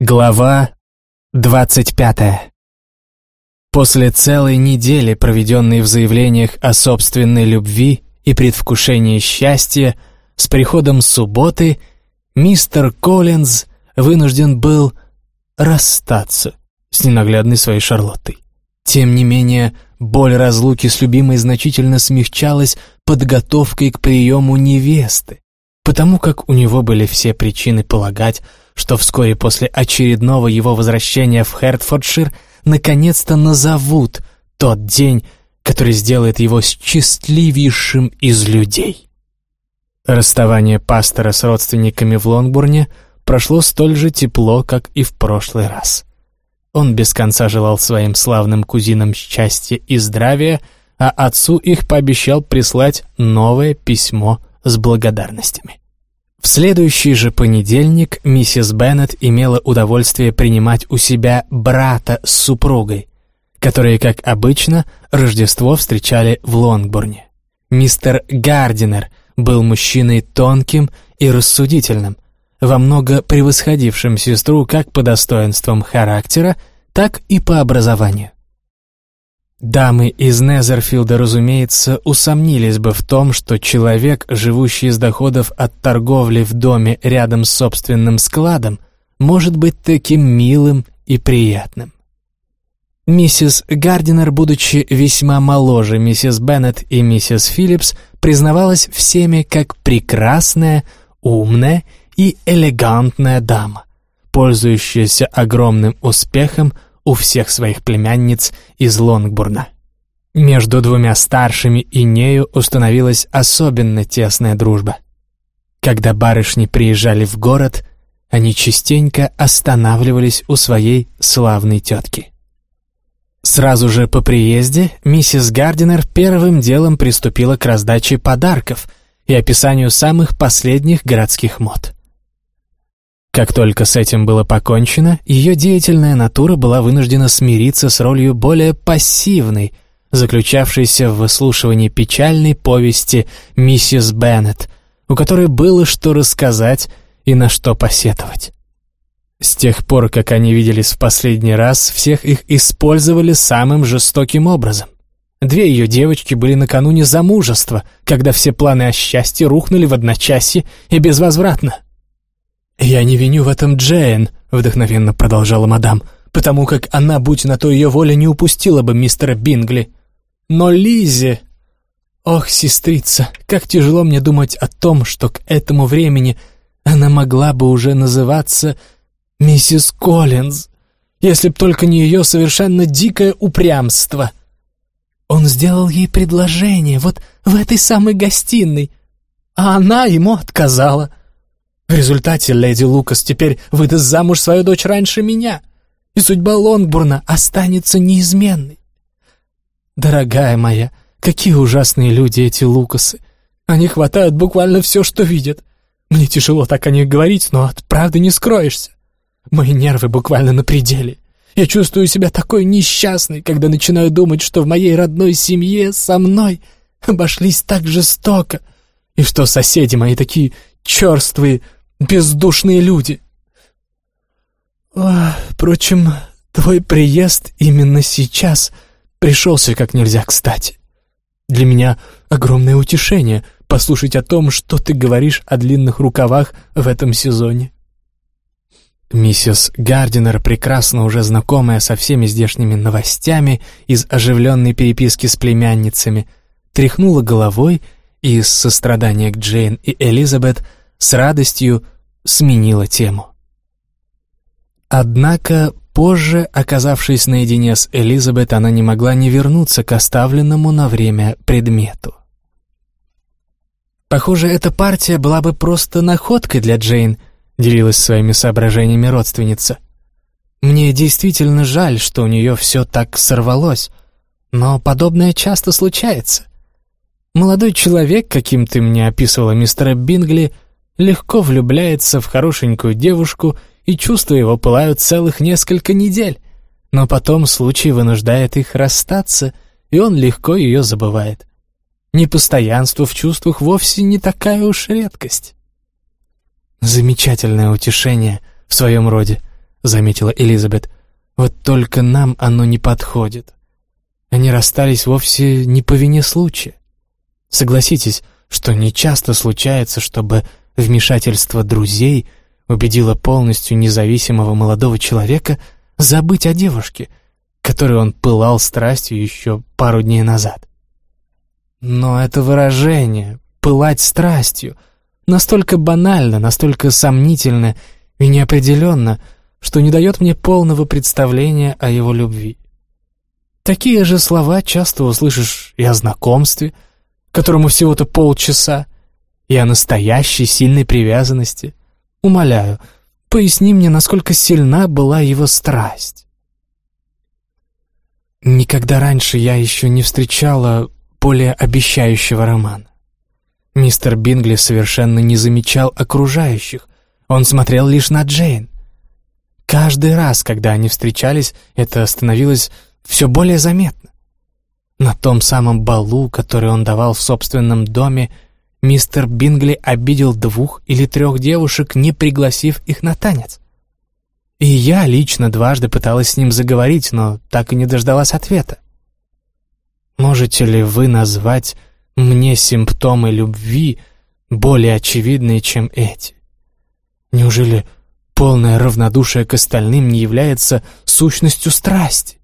Глава двадцать пятая. После целой недели, проведенной в заявлениях о собственной любви и предвкушении счастья, с приходом субботы мистер Коллинз вынужден был расстаться с ненаглядной своей Шарлоттой. Тем не менее, боль разлуки с любимой значительно смягчалась подготовкой к приему невесты, потому как у него были все причины полагать, что вскоре после очередного его возвращения в Хертфордшир наконец-то назовут тот день, который сделает его счастливейшим из людей. Расставание пастора с родственниками в Лонгбурне прошло столь же тепло, как и в прошлый раз. Он без конца желал своим славным кузинам счастья и здравия, а отцу их пообещал прислать новое письмо с благодарностями. Следующий же понедельник миссис Беннет имела удовольствие принимать у себя брата с супругой, которые, как обычно, Рождество встречали в Лонгбурне. Мистер Гардинер был мужчиной тонким и рассудительным, во много превосходившим сестру как по достоинствам характера, так и по образованию. Дамы из Незерфилда, разумеется, усомнились бы в том, что человек, живущий из доходов от торговли в доме рядом с собственным складом, может быть таким милым и приятным. Миссис Гардинер, будучи весьма моложе миссис Беннет и миссис Филлипс, признавалась всеми как прекрасная, умная и элегантная дама, пользующаяся огромным успехом у всех своих племянниц из Лонгбурна. Между двумя старшими и нею установилась особенно тесная дружба. Когда барышни приезжали в город, они частенько останавливались у своей славной тетки. Сразу же по приезде миссис Гардинер первым делом приступила к раздаче подарков и описанию самых последних городских мод. Как только с этим было покончено, ее деятельная натура была вынуждена смириться с ролью более пассивной, заключавшейся в выслушивании печальной повести «Миссис Беннет», у которой было что рассказать и на что посетовать. С тех пор, как они виделись в последний раз, всех их использовали самым жестоким образом. Две ее девочки были накануне замужества, когда все планы о счастье рухнули в одночасье и безвозвратно. «Я не виню в этом Джейн», — вдохновенно продолжала мадам, «потому как она, будь на то ее воля, не упустила бы мистера Бингли. Но Лизи... Ох, сестрица, как тяжело мне думать о том, что к этому времени она могла бы уже называться миссис Коллинз, если б только не ее совершенно дикое упрямство. Он сделал ей предложение вот в этой самой гостиной, а она ему отказала». В результате леди Лукас теперь выдаст замуж свою дочь раньше меня, и судьба Лонгбурна останется неизменной. Дорогая моя, какие ужасные люди эти Лукасы. Они хватают буквально все, что видят. Мне тяжело так о них говорить, но от правды не скроешься. Мои нервы буквально на пределе. Я чувствую себя такой несчастной, когда начинаю думать, что в моей родной семье со мной обошлись так жестоко, и что соседи мои такие черствые, бездушные люди. О, впрочем, твой приезд именно сейчас пришелся как нельзя кстати. Для меня огромное утешение послушать о том, что ты говоришь о длинных рукавах в этом сезоне. Миссис Гардинер, прекрасно уже знакомая со всеми здешними новостями из оживленной переписки с племянницами, тряхнула головой и из сострадания к Джейн и Элизабет – с радостью сменила тему. Однако позже, оказавшись наедине с Элизабет, она не могла не вернуться к оставленному на время предмету. «Похоже, эта партия была бы просто находкой для Джейн», делилась своими соображениями родственница. «Мне действительно жаль, что у нее все так сорвалось, но подобное часто случается. Молодой человек, каким ты мне описывала мистера Бингли, — легко влюбляется в хорошенькую девушку, и чувства его пылают целых несколько недель. Но потом случай вынуждает их расстаться, и он легко ее забывает. Непостоянство в чувствах вовсе не такая уж редкость. «Замечательное утешение в своем роде», — заметила Элизабет. «Вот только нам оно не подходит. Они расстались вовсе не по вине случая. Согласитесь, что нечасто случается, чтобы вмешательство друзей убедило полностью независимого молодого человека забыть о девушке, которой он пылал страстью еще пару дней назад. Но это выражение «пылать страстью» настолько банально, настолько сомнительно и неопределенно, что не дает мне полного представления о его любви. Такие же слова часто услышишь и о знакомстве, которому всего-то полчаса, и о настоящей сильной привязанности. Умоляю, поясни мне, насколько сильна была его страсть. Никогда раньше я еще не встречала более обещающего романа. Мистер Бингли совершенно не замечал окружающих, он смотрел лишь на Джейн. Каждый раз, когда они встречались, это становилось все более заметно. На том самом балу, который он давал в собственном доме, мистер Бингли обидел двух или трех девушек, не пригласив их на танец. И я лично дважды пыталась с ним заговорить, но так и не дождалась ответа. Можете ли вы назвать мне симптомы любви более очевидные, чем эти? Неужели полное равнодушие к остальным не является сущностью страсти?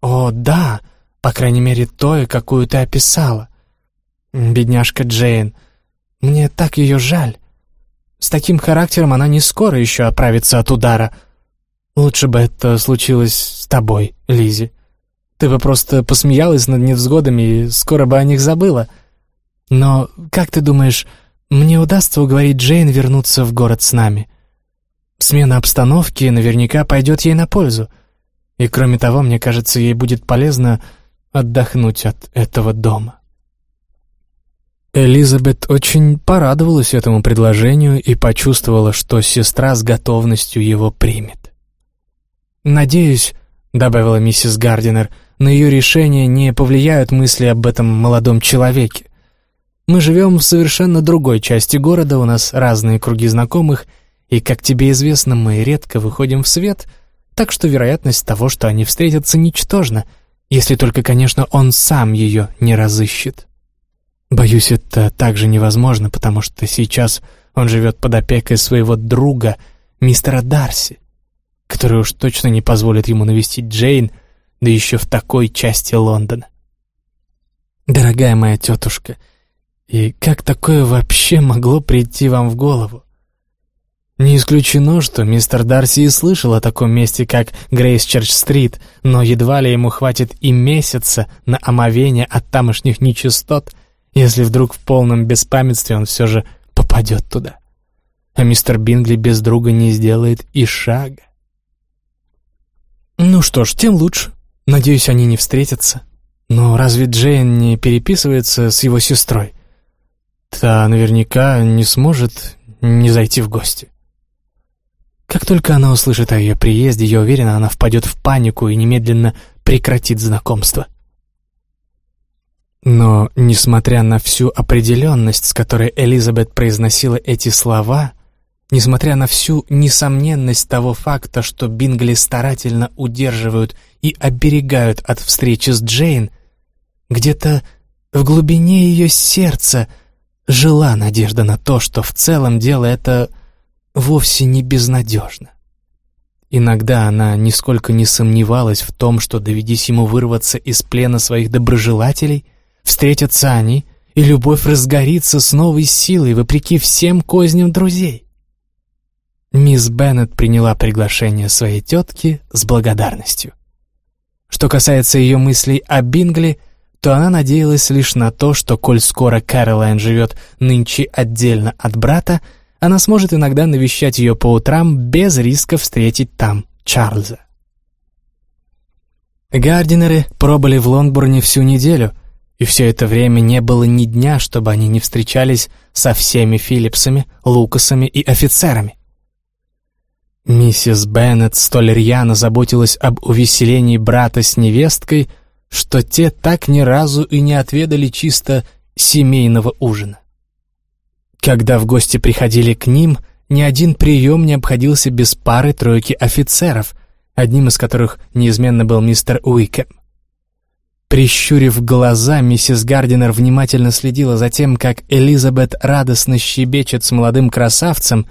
О, да, по крайней мере, той, какую ты описала. Бедняжка Джейн, мне так ее жаль. С таким характером она не скоро еще оправится от удара. Лучше бы это случилось с тобой, Лизи. Ты бы просто посмеялась над невзгодами и скоро бы о них забыла. Но, как ты думаешь, мне удастся уговорить Джейн вернуться в город с нами? Смена обстановки наверняка пойдет ей на пользу. И кроме того, мне кажется, ей будет полезно отдохнуть от этого дома. Элизабет очень порадовалась этому предложению и почувствовала, что сестра с готовностью его примет. «Надеюсь», — добавила миссис Гардинер, — на ее решение не повлияют мысли об этом молодом человеке. Мы живем в совершенно другой части города, у нас разные круги знакомых, и, как тебе известно, мы редко выходим в свет, так что вероятность того, что они встретятся, ничтожна, если только, конечно, он сам ее не разыщет. Боюсь, это также невозможно, потому что сейчас он живет под опекой своего друга, мистера Дарси, который уж точно не позволит ему навестить Джейн, да еще в такой части Лондона. Дорогая моя тетушка, и как такое вообще могло прийти вам в голову? Не исключено, что мистер Дарси и слышал о таком месте, как Грейсчерч-стрит, но едва ли ему хватит и месяца на омовение от тамошних нечистот, если вдруг в полном беспамятстве он все же попадет туда. А мистер Бингли без друга не сделает и шага. Ну что ж, тем лучше. Надеюсь, они не встретятся. Но разве Джейн не переписывается с его сестрой? Та наверняка не сможет не зайти в гости. Как только она услышит о ее приезде, я уверена, она впадет в панику и немедленно прекратит знакомство. Но, несмотря на всю определенность, с которой Элизабет произносила эти слова, Несмотря на всю несомненность того факта, что Бингли старательно удерживают и оберегают от встречи с Джейн, где-то в глубине ее сердца жила надежда на то, что в целом дело это вовсе не безнадежно. Иногда она нисколько не сомневалась в том, что, доведись ему вырваться из плена своих доброжелателей, встретятся они, и любовь разгорится с новой силой, вопреки всем козням друзей. Мисс Беннет приняла приглашение своей тетки с благодарностью. Что касается ее мыслей о Бингли, то она надеялась лишь на то, что, коль скоро Кэролайн живет нынче отдельно от брата, она сможет иногда навещать ее по утрам без риска встретить там Чарльза. Гардинеры пробыли в Лонгбурне всю неделю, и все это время не было ни дня, чтобы они не встречались со всеми Филлипсами, Лукасами и офицерами. Миссис Беннет столь рьяно заботилась об увеселении брата с невесткой, что те так ни разу и не отведали чисто семейного ужина. Когда в гости приходили к ним, ни один прием не обходился без пары-тройки офицеров, одним из которых неизменно был мистер Уикем. Прищурив глаза, миссис Гардинер внимательно следила за тем, как Элизабет радостно щебечет с молодым красавцем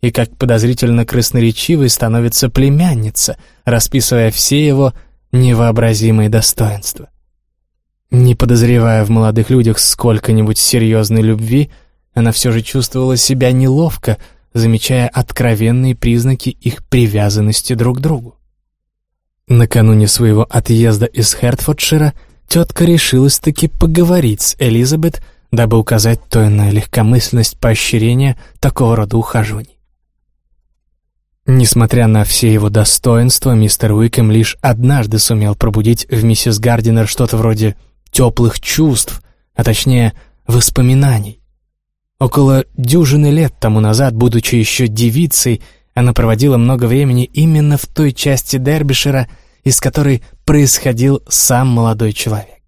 и как подозрительно красноречивой становится племянница, расписывая все его невообразимые достоинства. Не подозревая в молодых людях сколько-нибудь серьезной любви, она все же чувствовала себя неловко, замечая откровенные признаки их привязанности друг к другу. Накануне своего отъезда из Хертфордшира тетка решилась таки поговорить с Элизабет, дабы указать той на легкомысленность поощрения такого рода ухаживаний. Несмотря на все его достоинства, мистер Уикем лишь однажды сумел пробудить в миссис Гардинер что-то вроде теплых чувств, а точнее воспоминаний. Около дюжины лет тому назад, будучи еще девицей, она проводила много времени именно в той части Дербишира, из которой происходил сам молодой человек.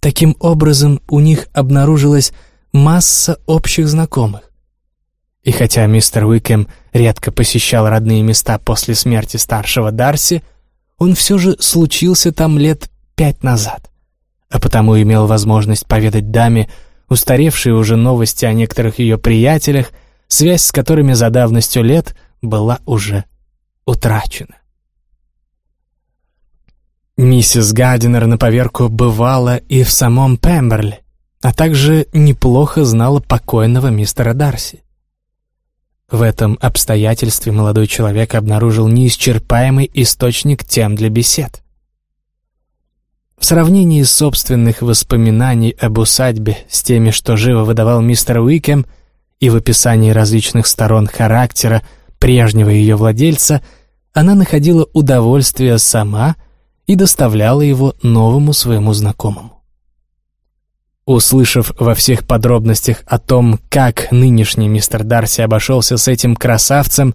Таким образом, у них обнаружилась масса общих знакомых. И хотя мистер Уикем редко посещал родные места после смерти старшего Дарси, он все же случился там лет пять назад, а потому имел возможность поведать даме устаревшие уже новости о некоторых ее приятелях, связь с которыми за давностью лет была уже утрачена. Миссис Гадинер на поверку бывала и в самом Пемберли, а также неплохо знала покойного мистера Дарси. В этом обстоятельстве молодой человек обнаружил неисчерпаемый источник тем для бесед. В сравнении собственных воспоминаний об усадьбе с теми, что живо выдавал мистер Уикем, и в описании различных сторон характера прежнего ее владельца, она находила удовольствие сама и доставляла его новому своему знакомому. Услышав во всех подробностях о том, как нынешний мистер Дарси обошелся с этим красавцем,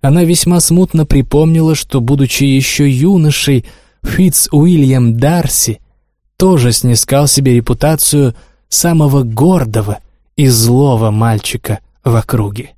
она весьма смутно припомнила, что, будучи еще юношей, Фитц Уильям Дарси тоже снискал себе репутацию самого гордого и злого мальчика в округе.